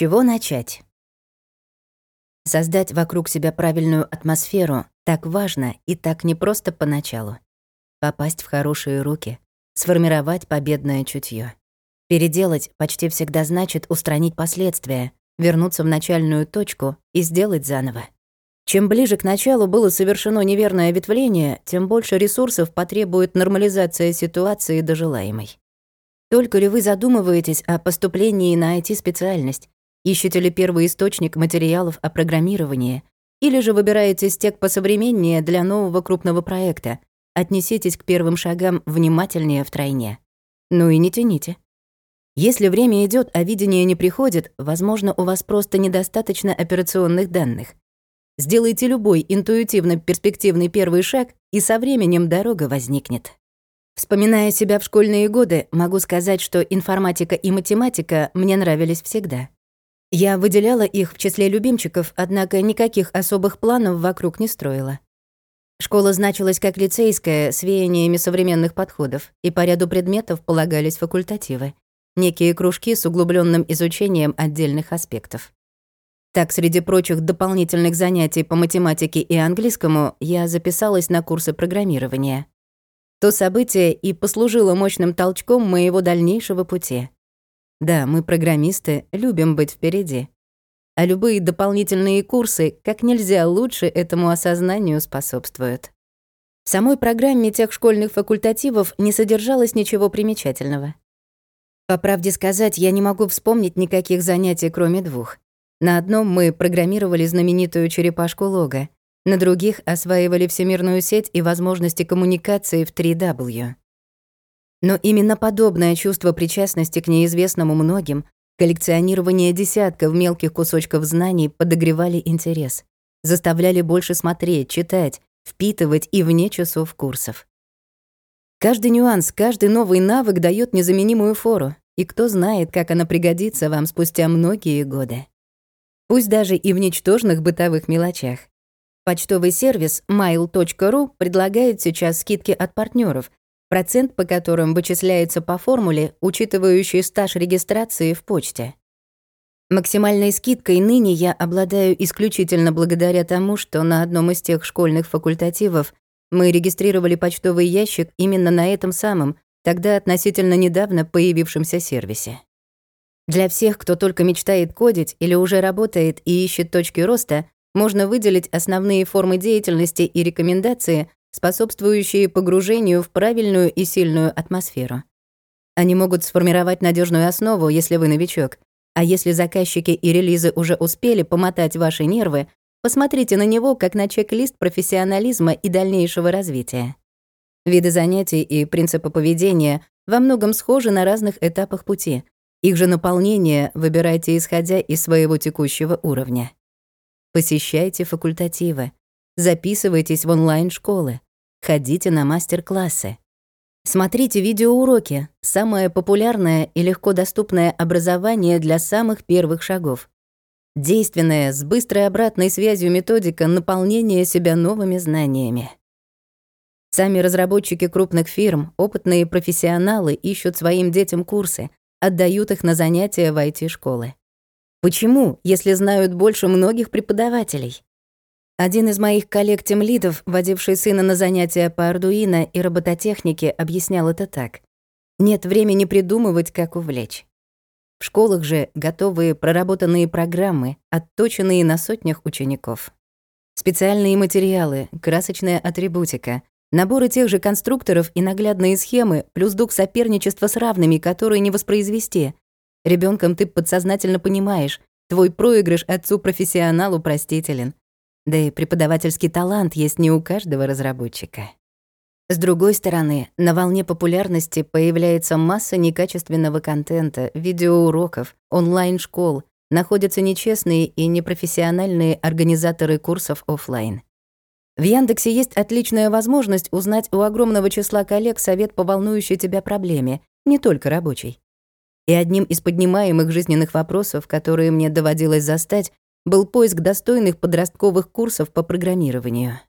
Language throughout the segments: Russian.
чего начать? Создать вокруг себя правильную атмосферу так важно и так непросто поначалу. Попасть в хорошие руки, сформировать победное чутье. Переделать почти всегда значит устранить последствия, вернуться в начальную точку и сделать заново. Чем ближе к началу было совершено неверное ветвление, тем больше ресурсов потребует нормализация ситуации до желаемой. Только ли вы задумываетесь о поступлении на IT-специальность? Ищете ли первый источник материалов о программировании? Или же выбираете стек посовременнее для нового крупного проекта? Отнеситесь к первым шагам внимательнее втройне. Ну и не тяните. Если время идет, а видение не приходит, возможно, у вас просто недостаточно операционных данных. Сделайте любой интуитивно перспективный первый шаг, и со временем дорога возникнет. Вспоминая себя в школьные годы, могу сказать, что информатика и математика мне нравились всегда. Я выделяла их в числе любимчиков, однако никаких особых планов вокруг не строила. Школа значилась как лицейская, с веяниями современных подходов, и по ряду предметов полагались факультативы. Некие кружки с углубленным изучением отдельных аспектов. Так, среди прочих дополнительных занятий по математике и английскому, я записалась на курсы программирования. То событие и послужило мощным толчком моего дальнейшего пути. Да, мы, программисты, любим быть впереди. А любые дополнительные курсы как нельзя лучше этому осознанию способствуют. В самой программе тех школьных факультативов не содержалось ничего примечательного. По правде сказать, я не могу вспомнить никаких занятий, кроме двух. На одном мы программировали знаменитую черепашку Лога, на других осваивали всемирную сеть и возможности коммуникации в 3W. Но именно подобное чувство причастности к неизвестному многим, коллекционирование десятков мелких кусочков знаний подогревали интерес, заставляли больше смотреть, читать, впитывать и вне часов курсов. Каждый нюанс, каждый новый навык дает незаменимую фору, и кто знает, как она пригодится вам спустя многие годы. Пусть даже и в ничтожных бытовых мелочах. Почтовый сервис mail.ru предлагает сейчас скидки от партнеров, процент по которым вычисляется по формуле, учитывающей стаж регистрации в почте. Максимальной скидкой ныне я обладаю исключительно благодаря тому, что на одном из тех школьных факультативов мы регистрировали почтовый ящик именно на этом самом, тогда относительно недавно появившемся сервисе. Для всех, кто только мечтает кодить или уже работает и ищет точки роста, можно выделить основные формы деятельности и рекомендации, способствующие погружению в правильную и сильную атмосферу. Они могут сформировать надежную основу, если вы новичок, а если заказчики и релизы уже успели помотать ваши нервы, посмотрите на него как на чек-лист профессионализма и дальнейшего развития. Виды занятий и принципы поведения во многом схожи на разных этапах пути. Их же наполнение выбирайте исходя из своего текущего уровня. Посещайте факультативы, записывайтесь в онлайн-школы, ходите на мастер-классы. Смотрите видеоуроки, самое популярное и легко доступное образование для самых первых шагов. Действенная, с быстрой обратной связью методика наполнения себя новыми знаниями. Сами разработчики крупных фирм, опытные профессионалы ищут своим детям курсы, отдают их на занятия в IT-школы. Почему, если знают больше многих преподавателей? Один из моих коллег-темлидов, водивший сына на занятия по ардуино и робототехнике, объяснял это так. Нет времени придумывать, как увлечь. В школах же готовые проработанные программы, отточенные на сотнях учеников. Специальные материалы, красочная атрибутика, наборы тех же конструкторов и наглядные схемы, плюс дух соперничества с равными, которые не воспроизвести, Ребенком ты подсознательно понимаешь, твой проигрыш отцу-профессионалу простителен. Да и преподавательский талант есть не у каждого разработчика. С другой стороны, на волне популярности появляется масса некачественного контента, видеоуроков, онлайн-школ, находятся нечестные и непрофессиональные организаторы курсов офлайн. В Яндексе есть отличная возможность узнать у огромного числа коллег совет по волнующей тебя проблеме, не только рабочей. И одним из поднимаемых жизненных вопросов, которые мне доводилось застать, был поиск достойных подростковых курсов по программированию.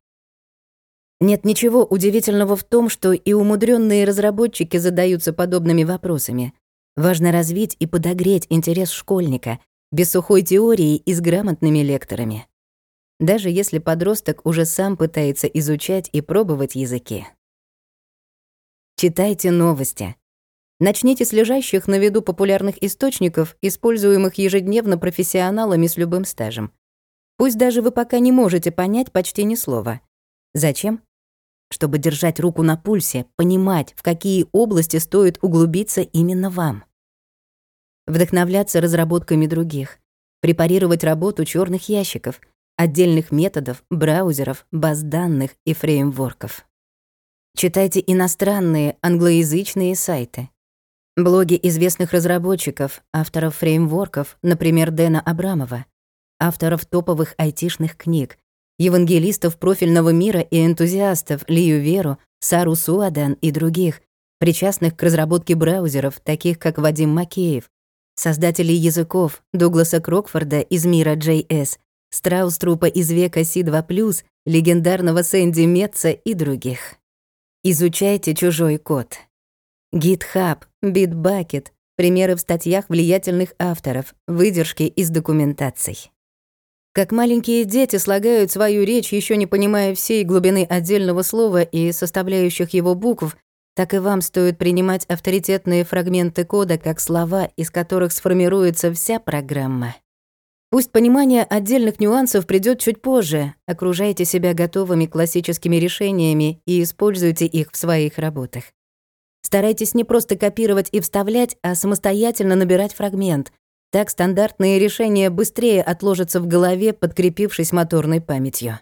Нет ничего удивительного в том, что и умудренные разработчики задаются подобными вопросами. Важно развить и подогреть интерес школьника, без сухой теории и с грамотными лекторами. Даже если подросток уже сам пытается изучать и пробовать языки. Читайте новости. Начните с лежащих на виду популярных источников, используемых ежедневно профессионалами с любым стажем. Пусть даже вы пока не можете понять почти ни слова. Зачем? Чтобы держать руку на пульсе, понимать, в какие области стоит углубиться именно вам. Вдохновляться разработками других, препарировать работу черных ящиков, отдельных методов, браузеров, баз данных и фреймворков. Читайте иностранные, англоязычные сайты. Блоги известных разработчиков, авторов фреймворков, например, Дэна Абрамова, авторов топовых айтишных книг, евангелистов профильного мира и энтузиастов Лию Веру, Сару Суадан и других, причастных к разработке браузеров, таких как Вадим Макеев, создателей языков Дугласа Крокфорда из мира JS, Страуструпа из века C2+, легендарного Сэнди Метца и других. Изучайте чужой код. GitHub, Bitbucket, примеры в статьях влиятельных авторов, выдержки из документаций. Как маленькие дети слагают свою речь, еще не понимая всей глубины отдельного слова и составляющих его букв, так и вам стоит принимать авторитетные фрагменты кода как слова, из которых сформируется вся программа. Пусть понимание отдельных нюансов придёт чуть позже, окружайте себя готовыми классическими решениями и используйте их в своих работах. Старайтесь не просто копировать и вставлять, а самостоятельно набирать фрагмент, так стандартные решения быстрее отложатся в голове, подкрепившись моторной памятью.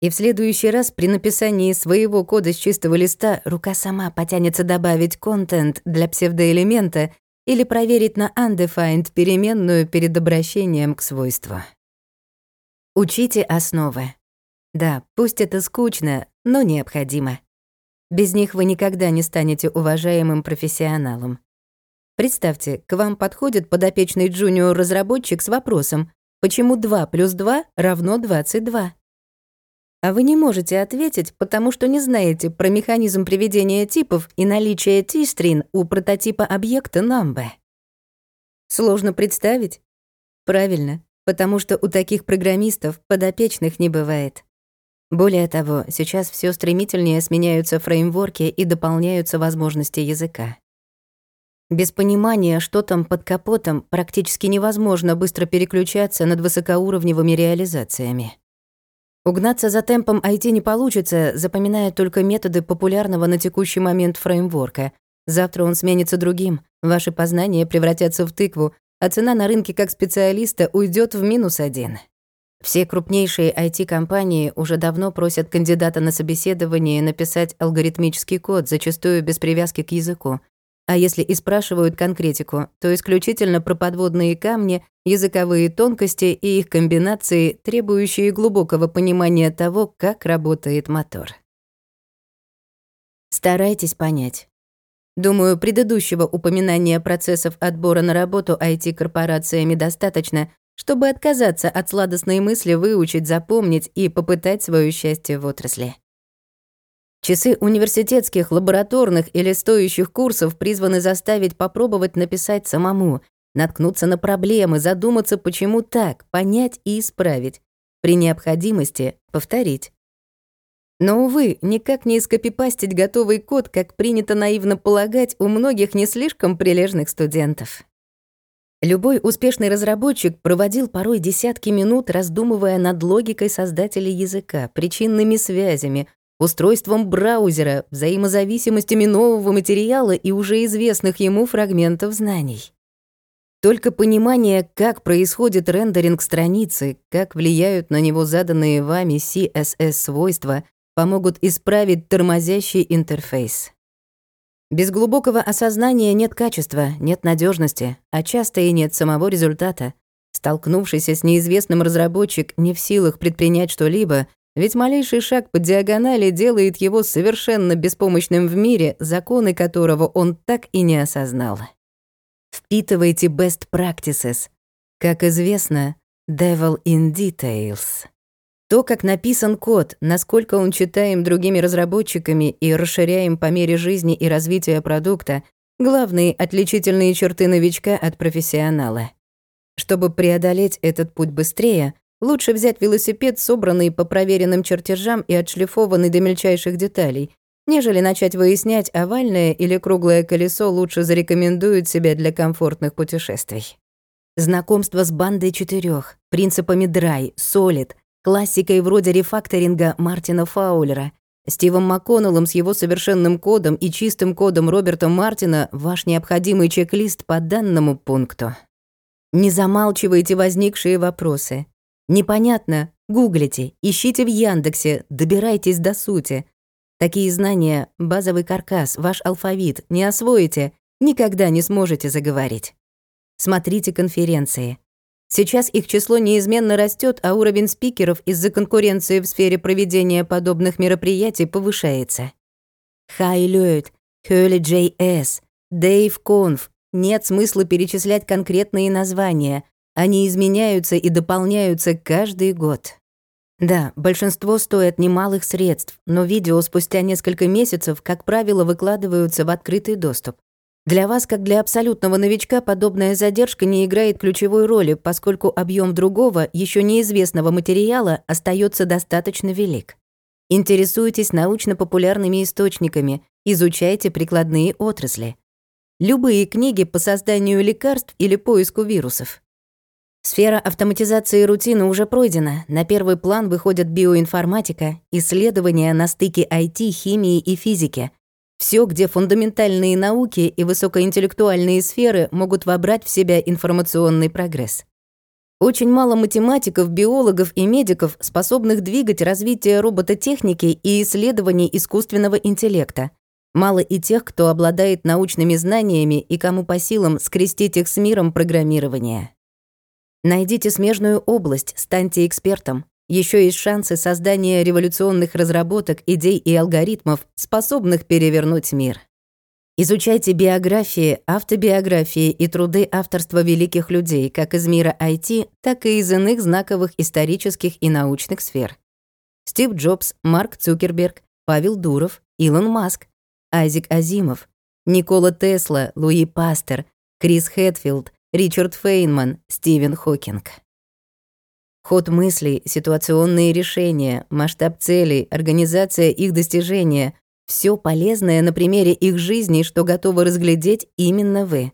И в следующий раз при написании своего кода с чистого листа рука сама потянется добавить контент для псевдоэлемента или проверить на undefined переменную перед обращением к свойству. Учите основы. Да, пусть это скучно, но необходимо. Без них вы никогда не станете уважаемым профессионалом. Представьте, к вам подходит подопечный джуниор-разработчик с вопросом, почему 2 плюс 2 равно 22? А вы не можете ответить, потому что не знаете про механизм приведения типов и наличие T-стрин у прототипа объекта number. Сложно представить? Правильно, потому что у таких программистов подопечных не бывает. Более того, сейчас все стремительнее сменяются фреймворки и дополняются возможности языка. Без понимания, что там под капотом, практически невозможно быстро переключаться над высокоуровневыми реализациями. Угнаться за темпом IT не получится, запоминая только методы популярного на текущий момент фреймворка. Завтра он сменится другим, ваши познания превратятся в тыкву, а цена на рынке как специалиста уйдет в минус один. Все крупнейшие IT-компании уже давно просят кандидата на собеседование написать алгоритмический код, зачастую без привязки к языку, а если и спрашивают конкретику, то исключительно про подводные камни, языковые тонкости и их комбинации, требующие глубокого понимания того, как работает мотор. Старайтесь понять. Думаю, предыдущего упоминания процессов отбора на работу IT-корпорациями достаточно, чтобы отказаться от сладостной мысли выучить, запомнить и попытать свое счастье в отрасли. Часы университетских, лабораторных или стоящих курсов призваны заставить попробовать написать самому, наткнуться на проблемы, задуматься, почему так, понять и исправить. При необходимости повторить. Но, увы, никак не скопипастить готовый код, как принято наивно полагать у многих не слишком прилежных студентов. Любой успешный разработчик проводил порой десятки минут, раздумывая над логикой создателей языка, причинными связями, устройством браузера, взаимозависимостями нового материала и уже известных ему фрагментов знаний. Только понимание, как происходит рендеринг страницы, как влияют на него заданные вами CSS-свойства, помогут исправить тормозящий интерфейс. Без глубокого осознания нет качества, нет надежности, а часто и нет самого результата. Столкнувшийся с неизвестным разработчик не в силах предпринять что-либо, ведь малейший шаг по диагонали делает его совершенно беспомощным в мире, законы которого он так и не осознал. Впитывайте best practices. Как известно, devil in details. То, как написан код, насколько он читаем другими разработчиками и расширяем по мере жизни и развития продукта, главные отличительные черты новичка от профессионала. Чтобы преодолеть этот путь быстрее, лучше взять велосипед, собранный по проверенным чертежам и отшлифованный до мельчайших деталей, нежели начать выяснять, овальное или круглое колесо лучше зарекомендует себя для комфортных путешествий. Знакомство с бандой четырех, принципами драй, солид, классикой вроде рефакторинга Мартина Фаулера, Стивом МакКоннеллом с его совершенным кодом и чистым кодом Роберта Мартина ваш необходимый чек-лист по данному пункту. Не замалчивайте возникшие вопросы. Непонятно? Гуглите, ищите в Яндексе, добирайтесь до сути. Такие знания, базовый каркас, ваш алфавит не освоите, никогда не сможете заговорить. Смотрите конференции. Сейчас их число неизменно растет, а уровень спикеров из-за конкуренции в сфере проведения подобных мероприятий повышается. Хай Lloyd, Hurley JS, Dave Conf. Нет смысла перечислять конкретные названия. Они изменяются и дополняются каждый год. Да, большинство стоят немалых средств, но видео спустя несколько месяцев, как правило, выкладываются в открытый доступ. Для вас, как для абсолютного новичка, подобная задержка не играет ключевой роли, поскольку объем другого, еще неизвестного материала остается достаточно велик. Интересуйтесь научно-популярными источниками, изучайте прикладные отрасли. Любые книги по созданию лекарств или поиску вирусов. Сфера автоматизации рутины уже пройдена. На первый план выходят биоинформатика, исследования на стыке IT, химии и физики — все, где фундаментальные науки и высокоинтеллектуальные сферы могут вобрать в себя информационный прогресс. Очень мало математиков, биологов и медиков, способных двигать развитие робототехники и исследований искусственного интеллекта. Мало и тех, кто обладает научными знаниями и кому по силам скрестить их с миром программирования. Найдите смежную область, станьте экспертом. Еще есть шансы создания революционных разработок, идей и алгоритмов, способных перевернуть мир. Изучайте биографии, автобиографии и труды авторства великих людей как из мира IT, так и из иных знаковых исторических и научных сфер. Стив Джобс, Марк Цукерберг, Павел Дуров, Илон Маск, Айзек Азимов, Никола Тесла, Луи Пастер, Крис Хэтфилд, Ричард Фейнман, Стивен Хокинг. Ход мыслей, ситуационные решения, масштаб целей, организация их достижения — все полезное на примере их жизни, что готовы разглядеть именно вы.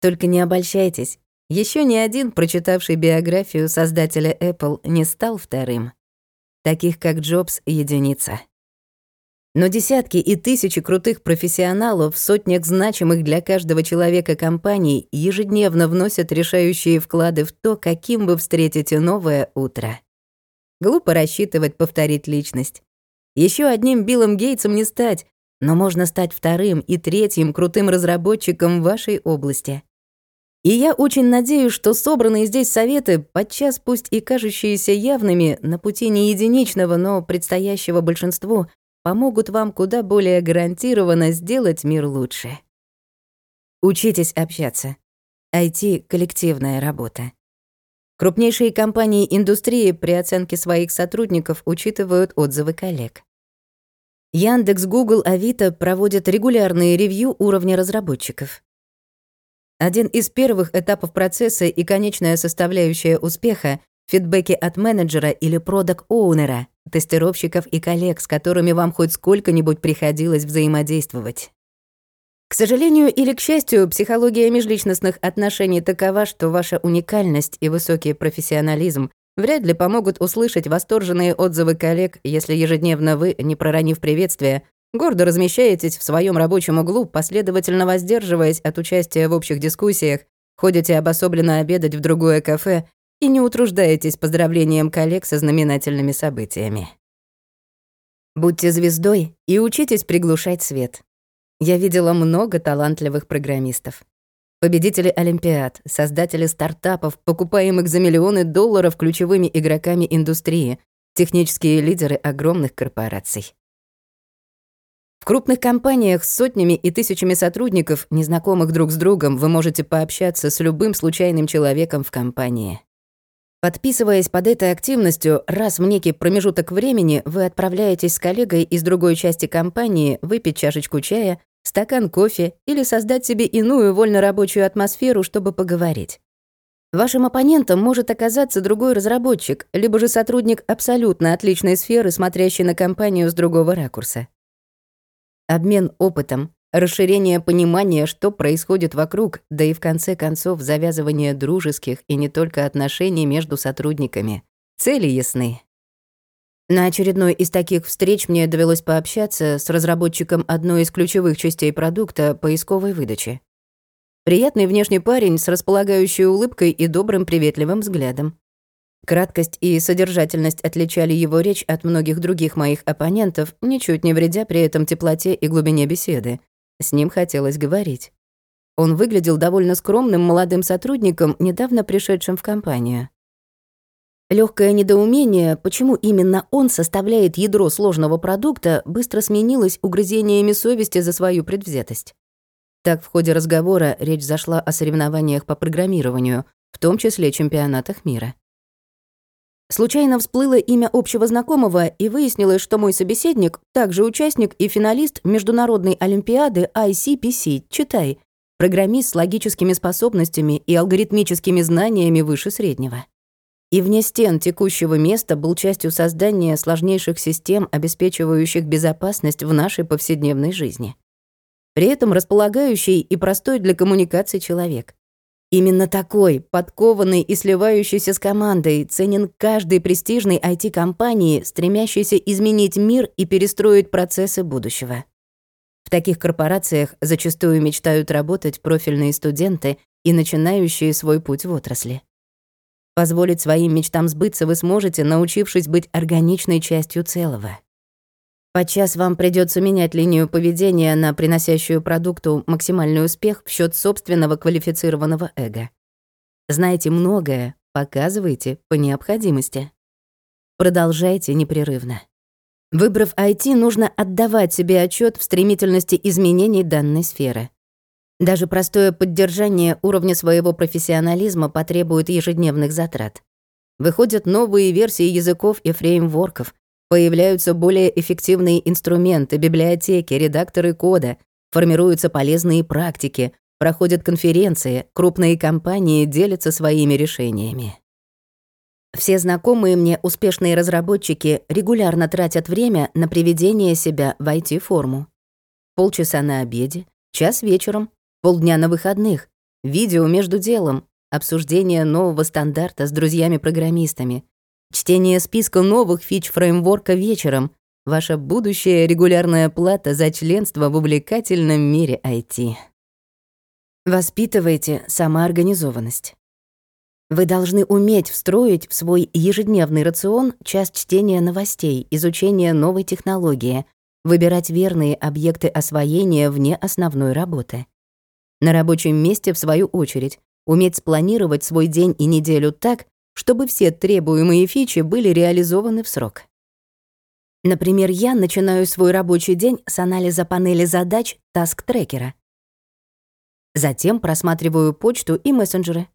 Только не обольщайтесь. Еще ни один, прочитавший биографию создателя Apple, не стал вторым. Таких, как Джобс, единица. Но десятки и тысячи крутых профессионалов в сотнях значимых для каждого человека компаний ежедневно вносят решающие вклады в то, каким вы встретите новое утро. Глупо рассчитывать повторить личность. Еще одним Биллом Гейтсом не стать, но можно стать вторым и третьим крутым разработчиком в вашей области. И я очень надеюсь, что собранные здесь советы, подчас пусть и кажущиеся явными, на пути не единичного, но предстоящего большинству, помогут вам куда более гарантированно сделать мир лучше. Учитесь общаться. IT — коллективная работа. Крупнейшие компании индустрии при оценке своих сотрудников учитывают отзывы коллег. Яндекс, Google, Авито проводят регулярные ревью уровня разработчиков. Один из первых этапов процесса и конечная составляющая успеха — фидбэки от менеджера или продакт-оунера, тестировщиков и коллег, с которыми вам хоть сколько-нибудь приходилось взаимодействовать. К сожалению или к счастью, психология межличностных отношений такова, что ваша уникальность и высокий профессионализм вряд ли помогут услышать восторженные отзывы коллег, если ежедневно вы, не проронив приветствия, гордо размещаетесь в своем рабочем углу, последовательно воздерживаясь от участия в общих дискуссиях, ходите обособленно обедать в другое кафе и не утруждаетесь поздравлением коллег со знаменательными событиями. Будьте звездой и учитесь приглушать свет. Я видела много талантливых программистов. Победители Олимпиад, создатели стартапов, покупаемых за миллионы долларов ключевыми игроками индустрии, технические лидеры огромных корпораций. В крупных компаниях с сотнями и тысячами сотрудников, незнакомых друг с другом, вы можете пообщаться с любым случайным человеком в компании. Подписываясь под этой активностью, раз в некий промежуток времени вы отправляетесь с коллегой из другой части компании выпить чашечку чая, стакан кофе или создать себе иную вольно-рабочую атмосферу, чтобы поговорить. Вашим оппонентом может оказаться другой разработчик, либо же сотрудник абсолютно отличной сферы, смотрящий на компанию с другого ракурса. Обмен опытом, расширение понимания, что происходит вокруг, да и в конце концов завязывание дружеских и не только отношений между сотрудниками. Цели ясны. На очередной из таких встреч мне довелось пообщаться с разработчиком одной из ключевых частей продукта поисковой выдачи. Приятный внешний парень с располагающей улыбкой и добрым приветливым взглядом. Краткость и содержательность отличали его речь от многих других моих оппонентов, ничуть не вредя при этом теплоте и глубине беседы. С ним хотелось говорить. Он выглядел довольно скромным молодым сотрудником, недавно пришедшим в компанию. Легкое недоумение, почему именно он составляет ядро сложного продукта, быстро сменилось угрызениями совести за свою предвзятость. Так в ходе разговора речь зашла о соревнованиях по программированию, в том числе чемпионатах мира. Случайно всплыло имя общего знакомого, и выяснилось, что мой собеседник также участник и финалист Международной Олимпиады ICPC, читай, программист с логическими способностями и алгоритмическими знаниями выше среднего и вне стен текущего места был частью создания сложнейших систем, обеспечивающих безопасность в нашей повседневной жизни. При этом располагающий и простой для коммуникации человек. Именно такой, подкованный и сливающийся с командой, ценен каждой престижной IT-компании, стремящейся изменить мир и перестроить процессы будущего. В таких корпорациях зачастую мечтают работать профильные студенты и начинающие свой путь в отрасли. Позволить своим мечтам сбыться вы сможете, научившись быть органичной частью целого. Подчас вам придется менять линию поведения на приносящую продукту максимальный успех в счет собственного квалифицированного эго. Знаете многое, показывайте по необходимости. Продолжайте непрерывно. Выбрав IT, нужно отдавать себе отчет в стремительности изменений данной сферы. Даже простое поддержание уровня своего профессионализма потребует ежедневных затрат. Выходят новые версии языков и фреймворков, появляются более эффективные инструменты, библиотеки, редакторы кода, формируются полезные практики, проходят конференции, крупные компании делятся своими решениями. Все знакомые мне успешные разработчики регулярно тратят время на приведение себя в IT-форму. Полчаса на обеде, час вечером, Полдня на выходных, видео между делом, обсуждение нового стандарта с друзьями-программистами, чтение списка новых фич фреймворка вечером, ваша будущая регулярная плата за членство в увлекательном мире IT. Воспитывайте самоорганизованность. Вы должны уметь встроить в свой ежедневный рацион час чтения новостей, изучения новой технологии, выбирать верные объекты освоения вне основной работы. На рабочем месте, в свою очередь, уметь спланировать свой день и неделю так, чтобы все требуемые фичи были реализованы в срок. Например, я начинаю свой рабочий день с анализа панели задач таск-трекера. Затем просматриваю почту и мессенджеры.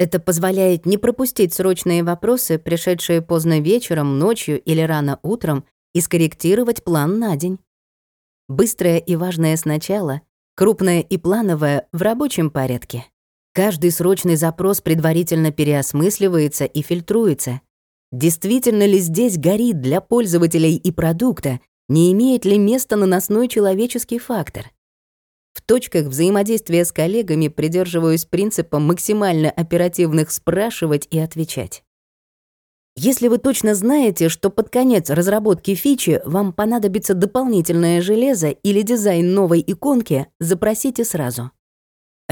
Это позволяет не пропустить срочные вопросы, пришедшие поздно вечером, ночью или рано утром, и скорректировать план на день. Быстрое и важное сначала, крупное и плановое в рабочем порядке. Каждый срочный запрос предварительно переосмысливается и фильтруется. Действительно ли здесь горит для пользователей и продукта, не имеет ли места наносной человеческий фактор? В точках взаимодействия с коллегами придерживаюсь принципа максимально оперативных спрашивать и отвечать. Если вы точно знаете, что под конец разработки фичи вам понадобится дополнительное железо или дизайн новой иконки, запросите сразу.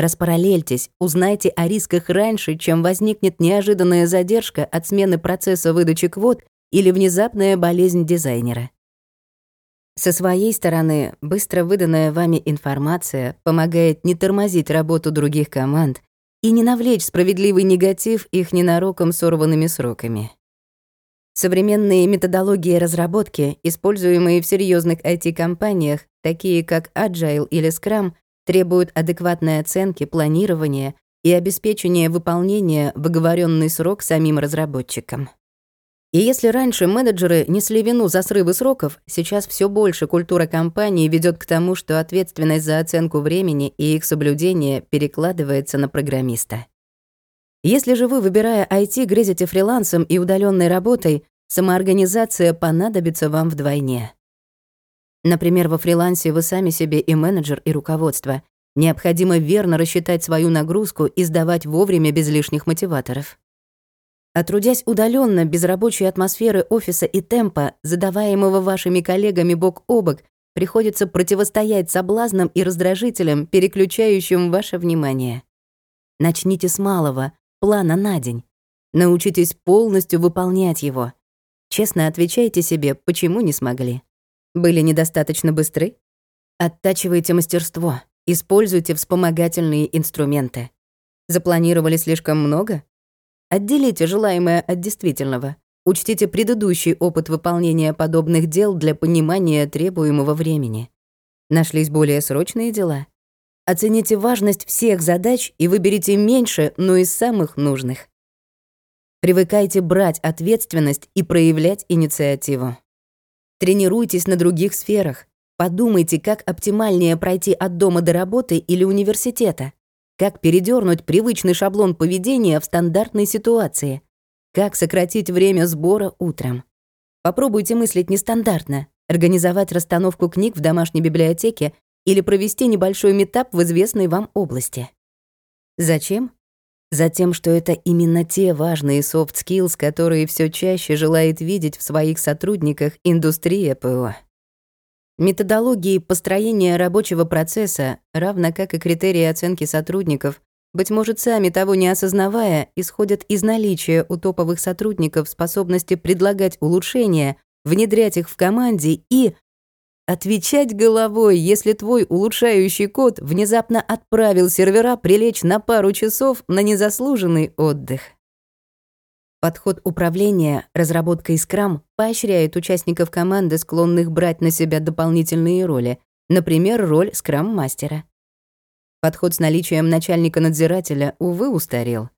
Распараллельтесь, узнайте о рисках раньше, чем возникнет неожиданная задержка от смены процесса выдачи квот или внезапная болезнь дизайнера. Со своей стороны, быстро выданная вами информация помогает не тормозить работу других команд и не навлечь справедливый негатив их ненароком сорванными сроками. Современные методологии разработки, используемые в серьезных IT-компаниях, такие как Agile или Scrum, требуют адекватной оценки, планирования и обеспечения выполнения в оговоренный срок самим разработчикам. И если раньше менеджеры несли вину за срывы сроков, сейчас все больше культура компании ведет к тому, что ответственность за оценку времени и их соблюдение перекладывается на программиста. Если же вы, выбирая IT, грезите фрилансом и удаленной работой, самоорганизация понадобится вам вдвойне. Например, во фрилансе вы сами себе и менеджер, и руководство. Необходимо верно рассчитать свою нагрузку и сдавать вовремя без лишних мотиваторов. А трудясь удаленно, без рабочей атмосферы офиса и темпа, задаваемого вашими коллегами бок о бок, приходится противостоять соблазнам и раздражителям, переключающим ваше внимание. Начните с малого, плана на день. Научитесь полностью выполнять его. Честно отвечайте себе, почему не смогли. Были недостаточно быстры? Оттачивайте мастерство, используйте вспомогательные инструменты. Запланировали слишком много? Отделите желаемое от действительного. Учтите предыдущий опыт выполнения подобных дел для понимания требуемого времени. Нашлись более срочные дела? Оцените важность всех задач и выберите меньше, но из самых нужных. Привыкайте брать ответственность и проявлять инициативу. Тренируйтесь на других сферах. Подумайте, как оптимальнее пройти от дома до работы или университета. Как передернуть привычный шаблон поведения в стандартной ситуации? Как сократить время сбора утром? Попробуйте мыслить нестандартно, организовать расстановку книг в домашней библиотеке или провести небольшой метап в известной вам области. Зачем? Затем, что это именно те важные soft skills, которые все чаще желает видеть в своих сотрудниках индустрия ПО. Методологии построения рабочего процесса, равно как и критерии оценки сотрудников, быть может, сами того не осознавая, исходят из наличия у топовых сотрудников способности предлагать улучшения, внедрять их в команде и отвечать головой, если твой улучшающий код внезапно отправил сервера прилечь на пару часов на незаслуженный отдых. Подход управления, разработка Scrum поощряет участников команды, склонных брать на себя дополнительные роли, например, роль скрам-мастера. Подход с наличием начальника-надзирателя, увы, устарел.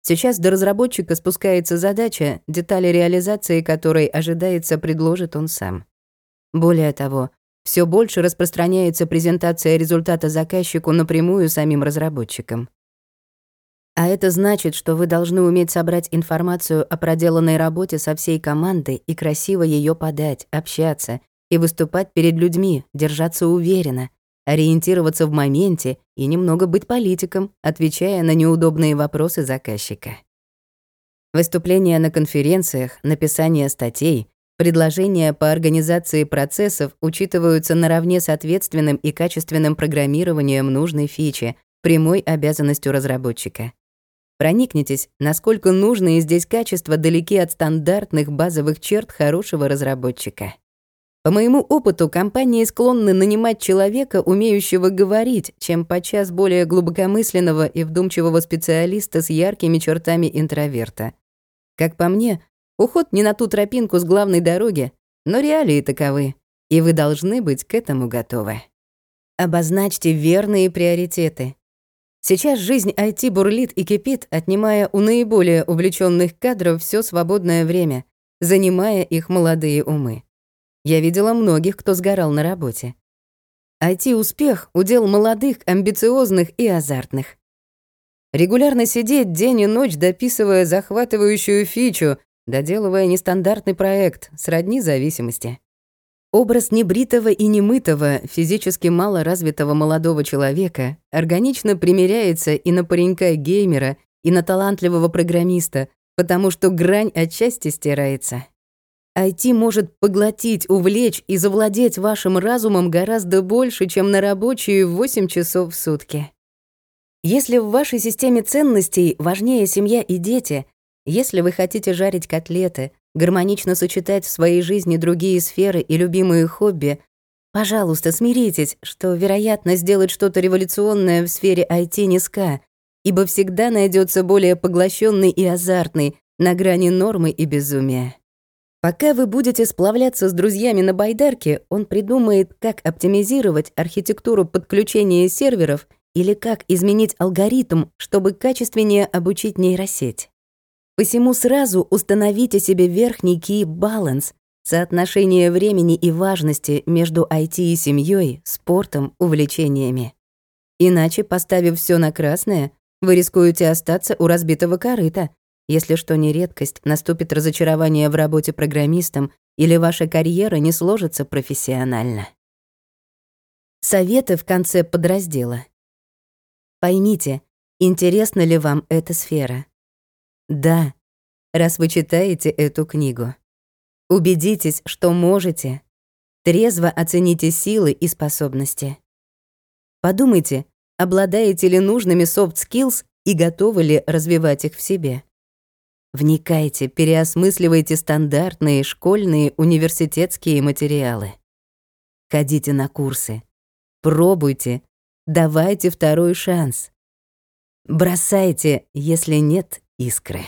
Сейчас до разработчика спускается задача, детали реализации которой ожидается предложит он сам. Более того, все больше распространяется презентация результата заказчику напрямую самим разработчикам. А это значит, что вы должны уметь собрать информацию о проделанной работе со всей командой и красиво ее подать, общаться и выступать перед людьми, держаться уверенно, ориентироваться в моменте и немного быть политиком, отвечая на неудобные вопросы заказчика. Выступления на конференциях, написание статей, предложения по организации процессов учитываются наравне с ответственным и качественным программированием нужной фичи, прямой обязанностью разработчика. Проникнитесь, насколько нужные здесь качества далеки от стандартных базовых черт хорошего разработчика. По моему опыту, компании склонны нанимать человека, умеющего говорить, чем подчас более глубокомысленного и вдумчивого специалиста с яркими чертами интроверта. Как по мне, уход не на ту тропинку с главной дороги, но реалии таковы, и вы должны быть к этому готовы. Обозначьте верные приоритеты, Сейчас жизнь IT бурлит и кипит, отнимая у наиболее увлеченных кадров все свободное время, занимая их молодые умы. Я видела многих, кто сгорал на работе. IT-успех — удел молодых, амбициозных и азартных. Регулярно сидеть день и ночь, дописывая захватывающую фичу, доделывая нестандартный проект, сродни зависимости. Образ небритого и немытого, физически мало развитого молодого человека органично примеряется и на паренька-геймера, и на талантливого программиста, потому что грань отчасти стирается. IT может поглотить, увлечь и завладеть вашим разумом гораздо больше, чем на рабочие 8 часов в сутки. Если в вашей системе ценностей важнее семья и дети, если вы хотите жарить котлеты, гармонично сочетать в своей жизни другие сферы и любимые хобби, пожалуйста, смиритесь, что, вероятно, сделать что-то революционное в сфере IT низка, ибо всегда найдется более поглощенный и азартный, на грани нормы и безумия. Пока вы будете сплавляться с друзьями на байдарке, он придумает, как оптимизировать архитектуру подключения серверов или как изменить алгоритм, чтобы качественнее обучить нейросеть. Посему сразу установите себе верхний key balance, соотношение времени и важности между IT и семьей, спортом, увлечениями. Иначе, поставив все на красное, Вы рискуете остаться у разбитого корыта. Если что не редкость, наступит разочарование в работе программистом или ваша карьера не сложится профессионально. Советы в конце подраздела. Поймите, интересна ли вам эта сфера? Да, раз вы читаете эту книгу. Убедитесь, что можете. Трезво оцените силы и способности. Подумайте, обладаете ли нужными soft skills и готовы ли развивать их в себе. Вникайте, переосмысливайте стандартные школьные университетские материалы. Ходите на курсы. Пробуйте. Давайте второй шанс. Бросайте, если нет искры.